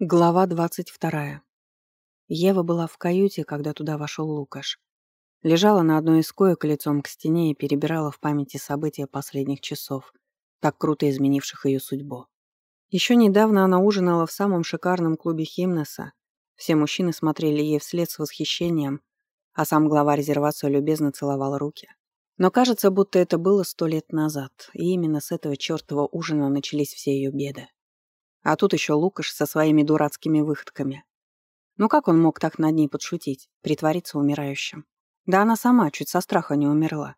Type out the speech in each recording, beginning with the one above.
Глава двадцать вторая. Ева была в каюте, когда туда вошел Лукаш. Лежала на одной из коек лицом к стене и перебирала в памяти события последних часов, так круто изменивших ее судьбу. Еще недавно она ужинала в самом шикарном клубе Химнеса. Все мужчины смотрели ей вслед с восхищением, а сам глава резервации любезно целовал руки. Но кажется, будто это было сто лет назад, и именно с этого чертова ужина начались все ее беды. А тут еще Лукаш со своими дурацкими выходками. Ну как он мог так над ней подшутить, притвориться умирающим? Да она сама чуть со страха не умерла.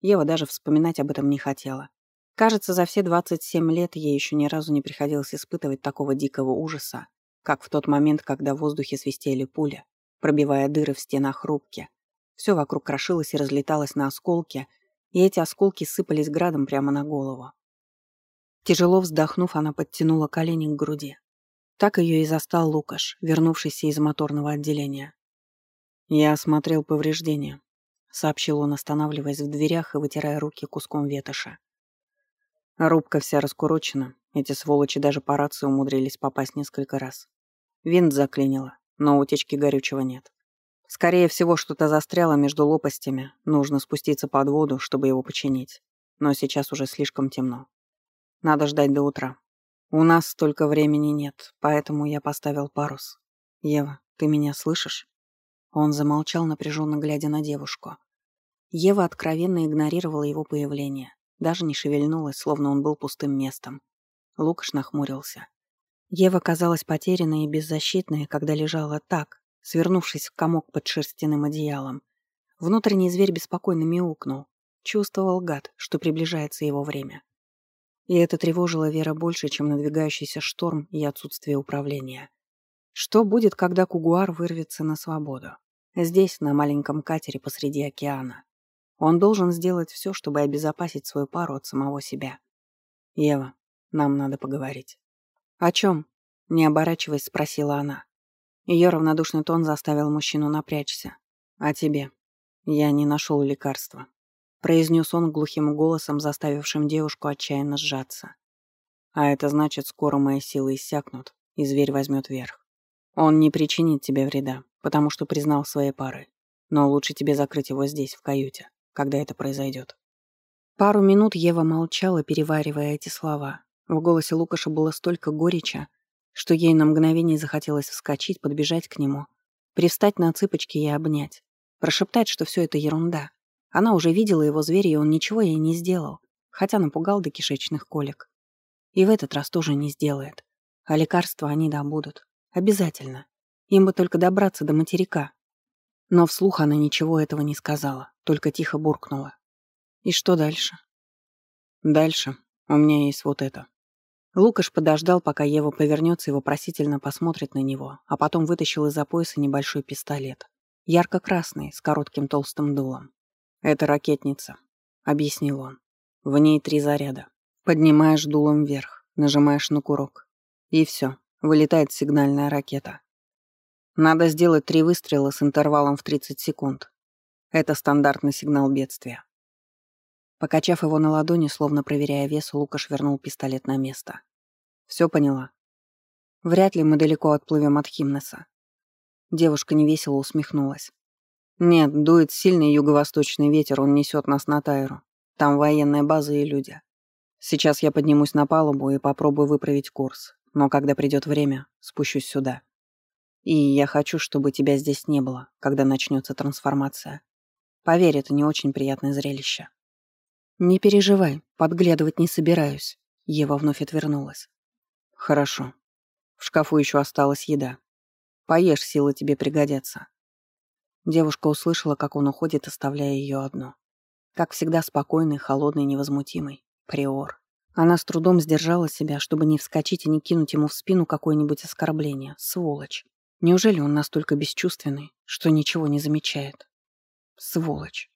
Ева даже вспоминать об этом не хотела. Кажется, за все 27 лет ей еще ни разу не приходилось испытывать такого дикого ужаса, как в тот момент, когда в воздухе свистели пули, пробивая дыры в стенах рубки. Все вокруг крошилось и разлеталось на осколки, и эти осколки сыпались градом прямо на голову. Тяжело вздохнув, она подтянула колени к груди. Так ее и застал Лукаш, вернувшийся из моторного отделения. «Я осмотрел повреждения», — сообщил он, останавливаясь в дверях и вытирая руки куском ветоша. Рубка вся раскурочена, эти сволочи даже по рации умудрились попасть несколько раз. Винт заклинило, но утечки горючего нет. Скорее всего, что-то застряло между лопастями, нужно спуститься под воду, чтобы его починить. Но сейчас уже слишком темно. Надо ждать до утра. У нас столько времени нет, поэтому я поставил парус. Ева, ты меня слышишь? Он замолчал, напряженно глядя на девушку. Ева откровенно игнорировала его появление, даже не шевельнулась, словно он был пустым местом. Лукаш нахмурился. Ева казалась потерянной и беззащитной, когда лежала так, свернувшись в комок под шерстяным одеялом. Внутренний зверь беспокойно мяукнул. Чувствовал гад, что приближается его время. И это тревожило Вера больше, чем надвигающийся шторм и отсутствие управления. Что будет, когда Кугуар вырвется на свободу? Здесь, на маленьком катере посреди океана. Он должен сделать все, чтобы обезопасить свою пару от самого себя. «Ева, нам надо поговорить». «О чем?» — не оборачиваясь, спросила она. Ее равнодушный тон заставил мужчину напрячься. «О тебе. Я не нашел лекарства произнес он глухим голосом, заставившим девушку отчаянно сжаться. А это значит, скоро мои силы иссякнут, и зверь возьмет верх. Он не причинит тебе вреда, потому что признал своей пары. Но лучше тебе закрыть его здесь, в каюте, когда это произойдет. Пару минут Ева молчала, переваривая эти слова. В голосе Лукаша было столько горечи, что ей на мгновение захотелось вскочить, подбежать к нему, привстать на цыпочки и обнять, прошептать, что все это ерунда, она уже видела его зверя, и он ничего ей не сделал, хотя напугал до кишечных колик. И в этот раз тоже не сделает. А лекарства они добудут. Обязательно. Им бы только добраться до материка. Но вслух она ничего этого не сказала, только тихо буркнула. И что дальше? Дальше у меня есть вот это. Лукаш подождал, пока Ева повернется и вопросительно посмотрит на него, а потом вытащил из-за пояса небольшой пистолет. Ярко-красный, с коротким толстым дулом. «Это ракетница», — объяснил он. «В ней три заряда. Поднимаешь дулом вверх, нажимаешь на курок. И все, вылетает сигнальная ракета. Надо сделать три выстрела с интервалом в 30 секунд. Это стандартный сигнал бедствия». Покачав его на ладони, словно проверяя вес, Лукаш вернул пистолет на место. «Все поняла?» «Вряд ли мы далеко отплывем от Химнеса». Девушка невесело усмехнулась. Нет, дует сильный юго-восточный ветер, он несет нас на Тайру. Там военная база и люди. Сейчас я поднимусь на палубу и попробую выправить курс. Но когда придет время, спущусь сюда. И я хочу, чтобы тебя здесь не было, когда начнется трансформация. Поверь, это не очень приятное зрелище. Не переживай, подглядывать не собираюсь. Ева вновь отвернулась. Хорошо. В шкафу еще осталась еда. Поешь, силы тебе пригодятся. Девушка услышала, как он уходит, оставляя ее одну. Как всегда спокойный, холодный, невозмутимый. Приор. Она с трудом сдержала себя, чтобы не вскочить и не кинуть ему в спину какое-нибудь оскорбление. Сволочь. Неужели он настолько бесчувственный, что ничего не замечает? Сволочь.